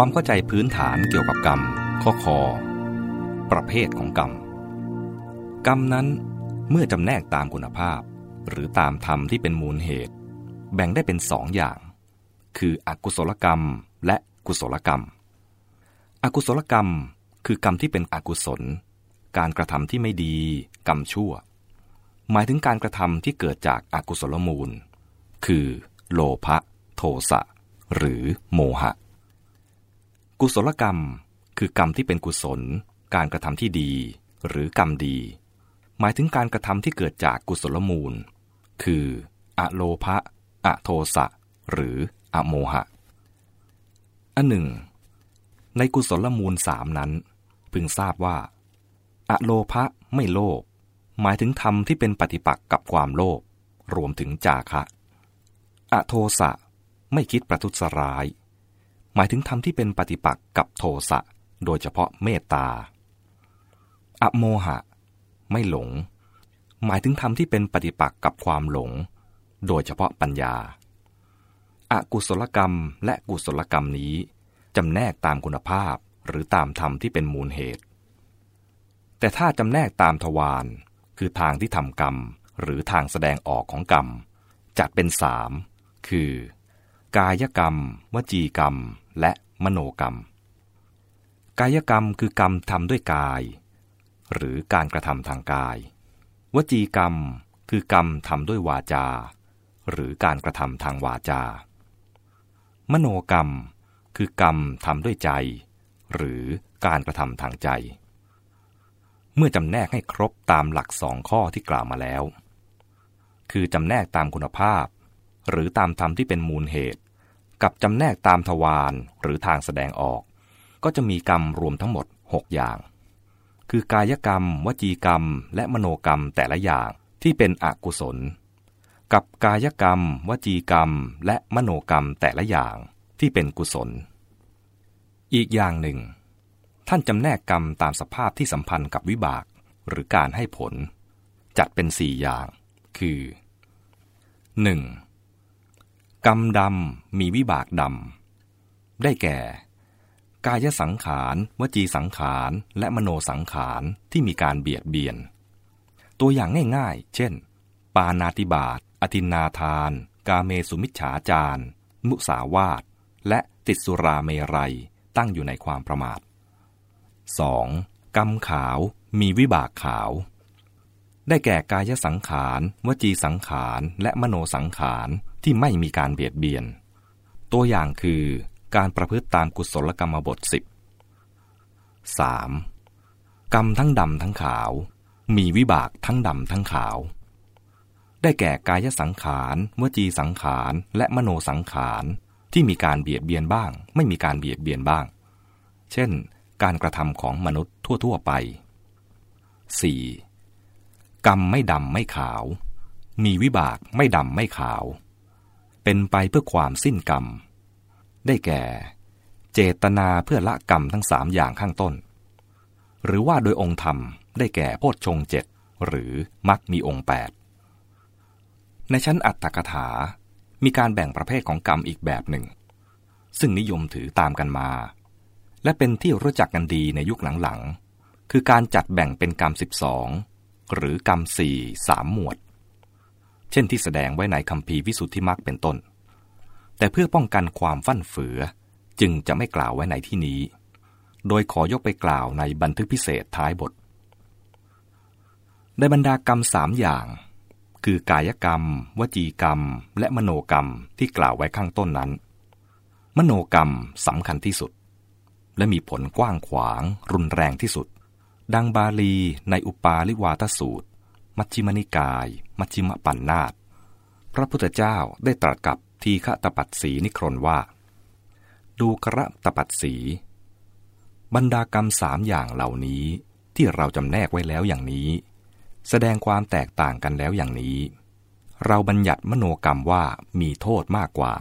ความเข้าใจพื้นฐานเกี่ยวกับกรรม ข้อคอ ประเภทของกรรม กรรมนั้นเมื่อจำแนกตามคุณภาพ หรือตามธรรมที่เป็นมูลเหตุ แบ่งได้เป็นสองอย่าง คืออกุศลกรรมและกุศลกรรม อกุศลกรรมคือกรรมที่เป็นอกุศล การกระทำที่ไม่ดี กรรมชั่ว หมายถึงการกระทำที่เกิดจากอากุศลมูล คือ โลภะโทสะหรือโมหะ กุศลกรรม คือกรรมที่เป็นกุศล การกระทำที่ดี หรือกรรมดี หมายถึงการกระทำที่เกิดจากกุศลมูล คืออะโลภะอะโทสะ หรืออะโมหะ อันหนึ่ง ในกุศลมูลสามนั้น พึงทราบว่าอะโลภะไม่โลภ หมายถึงธรรมที่เป็นปฏิปักษ์กับความโลภ รวมถึงจาคะอะโทสะ ไม่คิดประทุษร้าย หมายถึงธรรมที่เป็นปฏิปักษ์กับโทสะ โดยเฉพาะเมตตา อโมหะ ไม่หลง หมายถึงธรรมที่เป็นปฏิปักษ์กับความหลง โดยเฉพาะปัญญาอากุศลกรรมและกุศลกรรมนี้จำแนกตามคุณภาพหรือตามธรรมที่เป็นมูลเหตุ แต่ถ้าจำแนกตามทวารคือทางที่ทำกรรมหรือทางแสดงออกของกรรม จัดเป็นสามคือ กายกรรม วจีกรรม และมโนกรรม กายกรรมคือกรรมทำด้วยกาย หรือการกระทำทางกาย วจีกรรมคือกรรมทำด้วยวาจา หรือการกระทำทางวาจา มโนกรรมคือกรรมทำด้วยใจ หรือการกระทำทางใจ เมื่อจำแนกให้ครบตามหลักสองข้อที่กล่าวมาแล้ว คือจำแนกตามคุณภาพ หรือตามธรรมที่เป็นมูลเหตุ กับจำแนกตามทวารหรือทางแสดงออก ก็จะมีกรรมรวมทั้งหมด 6 อย่าง คือกายกรรม วจีกรรม และมโนกรรมแต่ละอย่างที่เป็นอกุศล กับกายกรรม วจีกรรม และมโนกรรมแต่ละอย่างที่เป็นกุศล อีกอย่างหนึ่ง ท่านจำแนกกรรมตามสภาพที่สัมพันธ์กับวิบาก หรือการให้ผล จัดเป็นสี่อย่าง คือ 1. กรรมดำมีวิบากดำ ได้แก่ กายสังขาร วจีสังขาร และมโนสังขารที่มีการเบียดเบียน ตัวอย่างง่ายๆ เช่น ปานาติบาตอตินาทาน กาเมสุมิจฉาจาร มุสาวาทและติดสุราเมรัยตั้งอยู่ในความประมาท 2. กรรมขาวมีวิบากขาว ได้แก่กายสังขาร วจีสังขาร และมโนสังขาร ที่ไม่มีการเบียดเบียน ตัวอย่างคือการประพฤติตามกุศลกรรมบทสิบ 3. กรรมทั้งดำทั้งขาว มีวิบากทั้งดำทั้งขาว ได้แก่กายสังขารวจีสังขารและมโนสังขารที่มีการเบียดเบียนบ้าง ไม่มีการเบียดเบียนบ้าง เช่น การกระทำของมนุษย์ทั่ว ๆ ไป 4. กรรมไม่ดำไม่ขาว มีวิบากไม่ดำไม่ขาว เป็นไปเพื่อความสิ้นกรรม ได้แก่ เจตนาเพื่อละกรรมทั้งสามอย่างข้างต้น หรือว่าโดยองค์ธรรมได้แก่โพชฌงเจ็ดหรือมักมีองค์แปดในชั้นอัตถกถา มีการแบ่งประเภทของกรรมอีกแบบหนึ่ง ซึ่งนิยมถือตามกันมา และเป็นที่รู้จักกันดีในยุคหลังๆ คือการจัดแบ่งเป็นกรรมสิบสองหรือกรรมสี่สามหมวด เช่นที่แสดงไว้ในคำพีวิสุทธิมรรคเป็นต้น แต่เพื่อป้องกันความฟั่นเฟือจึงจะไม่กล่าวไว้ในที่นี้ โดยขอยกไปกล่าวในบันทึกพิเศษท้ายบท ในบรรดากรรมสามอย่าง คือกายกรรม วจีกรรม และมโนกรรมที่กล่าวไว้ข้างต้นนั้น มโนกรรมสำคัญที่สุด และมีผลกว้างขวาง รุนแรงที่สุด ดังบาลีในอุปาลิวาทสูตร มัชฌิมนิกาย มัชฌิมปัญนาตพระพุทธเจ้าได้ตรัสกับทีฆะตปัสสีนิครนว่า ดูกระตปัสสี บรรดากรรมสามอย่างเหล่านี้ที่เราจำแนกไว้แล้วอย่างนี้ แสดงความแตกต่างกันแล้วอย่างนี้ เราบัญญัติมโนกรรมว่ามีโทษมากกว่า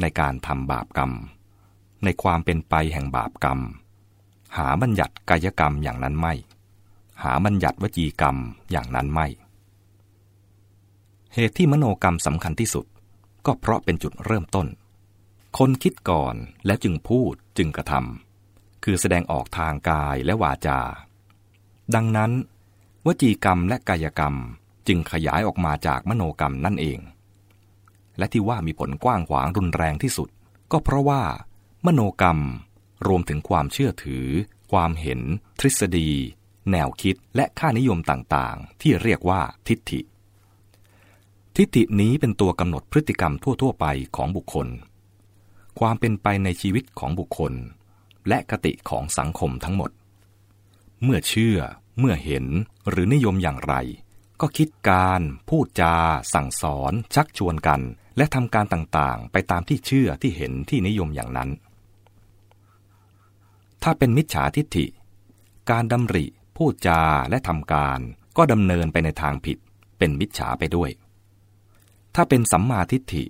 ในการทำบาปกรรม ในความเป็นไปแห่งบาปกรรม หาบัญญัติกายกรรมอย่างนั้นไม่ หาบัญญัติวจีกรรมอย่างนั้นไม่ เหตุที่มโนกรรมสำคัญที่สุด ก็เพราะเป็นจุดเริ่มต้น คนคิดก่อนแล้วจึงพูดจึงกระทำคือแสดงออกทางกายและวาจา ดังนั้น วจีกรรมและกายกรรมจึงขยายออกมาจากมโนกรรมนั่นเอง และที่ว่ามีผลกว้างขวางรุนแรงที่สุด ก็เพราะว่า มโนกรรมรวมถึงความเชื่อถือ ความเห็น ทฤษฎี แนวคิดและค่านิยมต่างๆ ที่เรียกว่าทิฏฐิ ทิฏฐินี้เป็นตัวกำหนดพฤติกรรมทั่ว ๆ ไปของบุคคล ความเป็นไปในชีวิตของบุคคล และกติของสังคมทั้งหมด เมื่อเชื่อ เมื่อเห็นหรือนิยมอย่างไร ก็คิดการ พูดจา สั่งสอน ชักชวนกัน และทำการต่างๆ ไปตามที่เชื่อที่เห็นที่นิยมอย่างนั้น ถ้าเป็นมิจฉาทิฏฐิ การดำริ พูดจาและทำการก็ดำเนินไปในทางผิด เป็นมิจฉาไปด้วย ถ้าเป็นสัมมาทิฏฐิ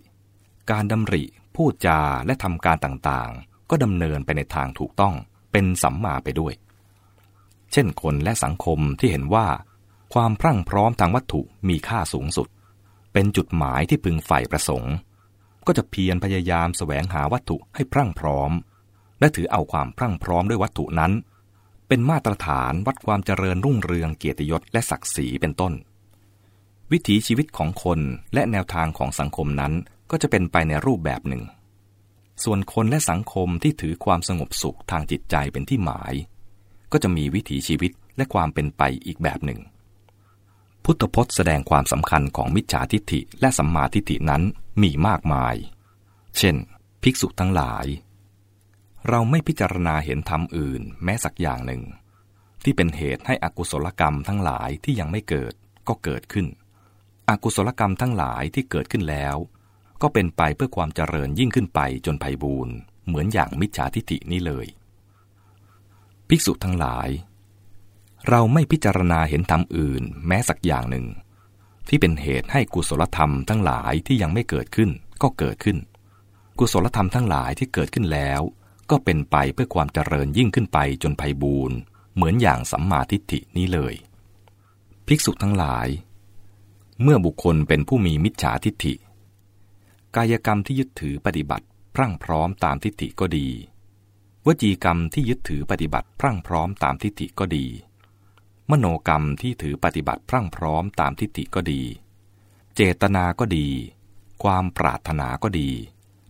การดำริ พูดจาและทำการต่างๆ ก็ดำเนินไปในทางถูกต้องเป็นสัมมาไปด้วย เช่นคนและสังคมที่เห็นว่า ความพรั่งพร้อมทางวัตถุมีค่าสูงสุด เป็นจุดหมายที่พึงใฝ่ประสงค์ ก็จะเพียรพยายามแสวงหาวัตถุให้พรั่งพร้อม และถือเอาความพรั่งพร้อมด้วยวัตถุนั้น เป็นมาตรฐานวัดความเจริญรุ่งเรืองเกียรติยศและศักดิ์ศรีเป็นต้น วิถีชีวิตของคนและแนวทางของสังคมนั้นก็จะเป็นไปในรูปแบบหนึ่ง ส่วนคนและสังคมที่ถือความสงบสุขทางจิตใจเป็นที่หมาย ก็จะมีวิถีชีวิตและความเป็นไปอีกแบบหนึ่ง พุทธพจน์แสดงความสำคัญของมิจฉาทิฏฐิและสัมมาทิฏฐินั้นมีมากมาย เช่น ภิกษุทั้งหลาย เราไม่พิจารณาเห็นธรรมอื่น แม้สักอย่างหนึ่ง ที่เป็นเหตุให้อกุศลกรรมทั้งหลายที่ยังไม่เกิดก็เกิดขึ้น อกุศลกรรมทั้งหลายที่เกิดขึ้นแล้ว ก็เป็นไปเพื่อความเจริญยิ่งขึ้นไปจนไพบูรณ์เหมือนอย่างมิจฉาทิฏฐินี้เลย ภิกษุทั้งหลาย เราไม่พิจารณาเห็นธรรมอื่น แม้สักอย่างหนึ่ง ที่เป็นเหตุให้กุศลธรรมทั้งหลายที่ยังไม่เกิดขึ้นก็เกิดขึ้น กุศลธรรมทั้งหลายที่เกิดขึ้นแล้ว ก็เป็นไปเพื่อความเจริญยิ่งขึ้นไปจนไพบูรณ์เหมือนอย่างสัมมาทิฏฐินี้เลย ภิกษุทั้งหลาย เมื่อบุคคลเป็นผู้มีมิจฉาทิฏฐิ กายกรรมที่ยึดถือปฏิบัติพรั่งพร้อมตามทิฏฐิก็ดี วจีกรรมที่ยึดถือปฏิบัติพรั่งพร้อมตามทิฏฐิก็ดี มโนกรรมที่ถือปฏิบัติพรั่งพร้อมตามทิฏฐิก็ดี เจตนาก็ดี ความปรารถนาก็ดี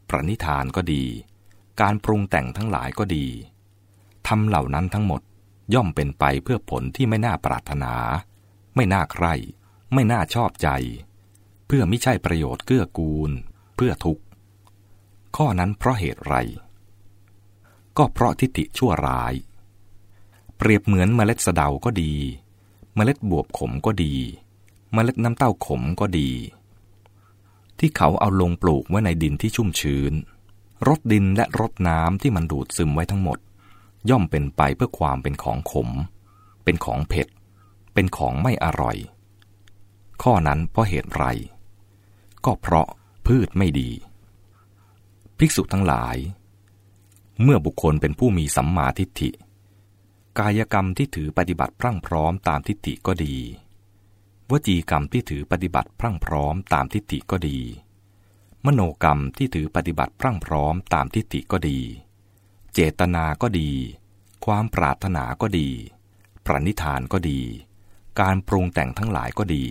ประนิธานก็ดี การปรุงแต่งทั้งหลายก็ดีทำเหล่านั้นทั้งหมดย่อมเป็นไปเพื่อผลที่ไม่น่าปรารถนา ไม่น่าใคร่ไม่น่าชอบใจ เพื่อไม่ใช่ประโยชน์เกื้อกูล เพื่อทุกข์ ข้อนั้นเพราะเหตุไร ก็เพราะทิฏฐิชั่วร้าย เปรียบเหมือนเมล็ดสะเดาก็ดี เมล็ดบวบขมก็ดี เมล็ดน้ำเต้าขมก็ดี ที่เขาเอาลงปลูกไว้ในดินที่ชุ่มชื้น รดดินและรดน้ำที่มันดูดซึมไว้ทั้งหมด ย่อมเป็นไปเพื่อความเป็นของขม เป็นของเผ็ด เป็นของไม่อร่อย ข้อนั้นเพราะเหตุไร ก็เพราะพืชไม่ดี ภิกษุทั้งหลาย เมื่อบุคคลเป็นผู้มีสัมมาทิฏฐิ กายกรรมที่ถือปฏิบัติพรั่งพร้อมตามทิฏฐิก็ดี วจีกรรมที่ถือปฏิบัติพรั่งพร้อมตามทิฏฐิก็ดี มโนกรรมที่ถือปฏิบัติพรั่งพร้อมตามทิฏฐิก็ดี เจตนาก็ดี ความปรารถนาก็ดี ปรนิธานก็ดี การปรุงแต่งทั้งหลายก็ดี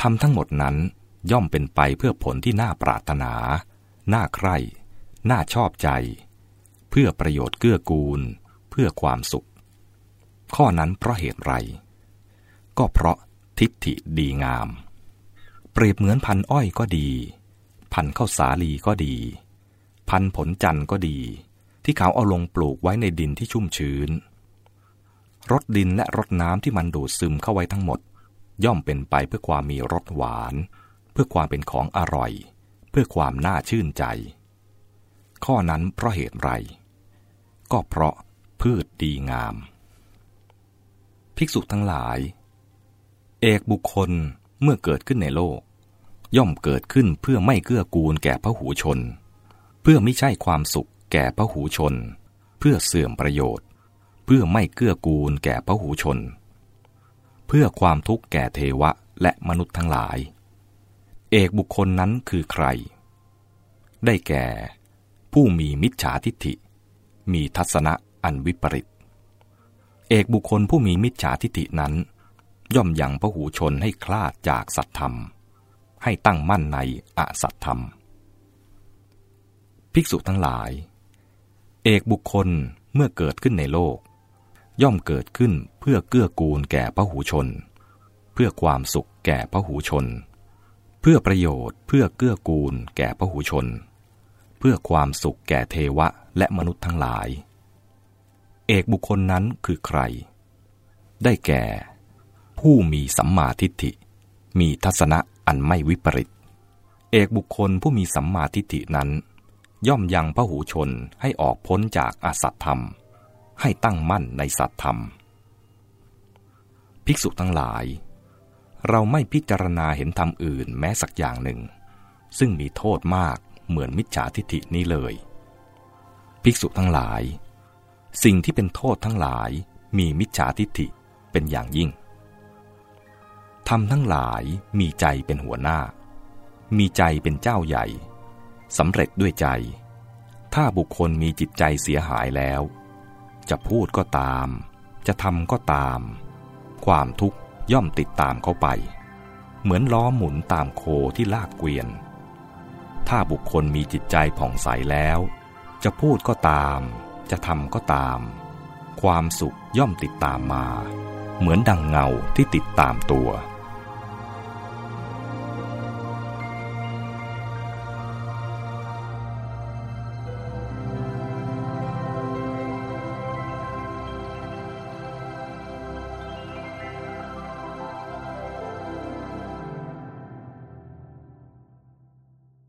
ทำทั้งหมดนั้นย่อมเป็นไปเพื่อผลที่น่าปรารถนา น่าใคร่ น่าชอบใจ เพื่อประโยชน์เกื้อกูล เพื่อความสุข ข้อนั้นเพราะเหตุไร ก็เพราะทิฏฐิดีงาม เปรียบเหมือนพันอ้อยก็ดี พันธุ์ข้าวสาลีก็ดี พันธุ์ผลจันทร์ก็ดี ที่เขาเอาลงปลูกไว้ในดินที่ชุ่มชื้นรดดินและรดน้ำที่มันดูดซึมเข้าไว้ทั้งหมด ย่อมเป็นไปเพื่อความมีรสหวาน เพื่อความเป็นของอร่อย เพื่อความน่าชื่นใจ ข้อนั้นเพราะเหตุไร ก็เพราะพืชดีงาม ภิกษุทั้งหลาย เอกบุคคลเมื่อเกิดขึ้นในโลก ย่อมเกิดขึ้นเพื่อไม่เกื้อกูลแก่พระหูชน เพื่อไม่ใช่ความสุขแก่พระหูชน เพื่อเสื่อมประโยชน์ เพื่อไม่เกื้อกูลแก่พระหูชน เพื่อความทุกข์แก่เทวะและมนุษย์ทั้งหลาย เอกบุคคลนั้นคือใคร ได้แก่ ผู้มีมิจฉาทิฏฐิ มีทัศนะอันวิปริต เอกบุคคลผู้มีมิจฉาทิฏฐินั้น ย่อมยังพระหูชนให้คลาดจากสัตธรรม ให้ตั้งมั่นในอสัตธรรม ภิกษุทั้งหลาย เอกบุคคลเมื่อเกิดขึ้นในโลก ย่อมเกิดขึ้นเพื่อเกื้อกูลแก่พระหูชน เพื่อความสุขแก่พระหูชน เพื่อประโยชน์เพื่อเกื้อกูลแก่พระหูชน เพื่อความสุขแก่เทวะและมนุษย์ทั้งหลาย เอกบุคคลนั้นคือใคร ได้แก่ ผู้มีสัมมาทิฏฐิ มีทัศนะ อันไม่วิปริต เอกบุคคลผู้มีสัมมาทิฏฐินั้น ย่อมยังพระหูชนให้ออกพ้นจากอสัตธรรม ให้ตั้งมั่นในสัตธรรม ภิกษุทั้งหลาย เราไม่พิจารณาเห็นธรรมอื่นแม้สักอย่างหนึ่ง ซึ่งมีโทษมากเหมือนมิจฉาทิฏฐินี้เลย ภิกษุทั้งหลาย สิ่งที่เป็นโทษทั้งหลายมีมิจฉาทิฏฐิเป็นอย่างยิ่ง ธรรมทั้งหลายมีใจเป็นหัวหน้า มีใจเป็นเจ้าใหญ่สำเร็จด้วยใจ ถ้าบุคคลมีจิตใจเสียหายแล้ว จะพูดก็ตาม จะทำก็ตาม ความทุกข์ย่อมติดตามเขาไป เหมือนล้อหมุนตามโคที่ลากเกวียน ถ้าบุคคลมีจิตใจผ่องใสแล้ว จะพูดก็ตาม จะทำก็ตาม ความสุขย่อมติดตามมา เหมือนดังเงาที่ติดตามตัว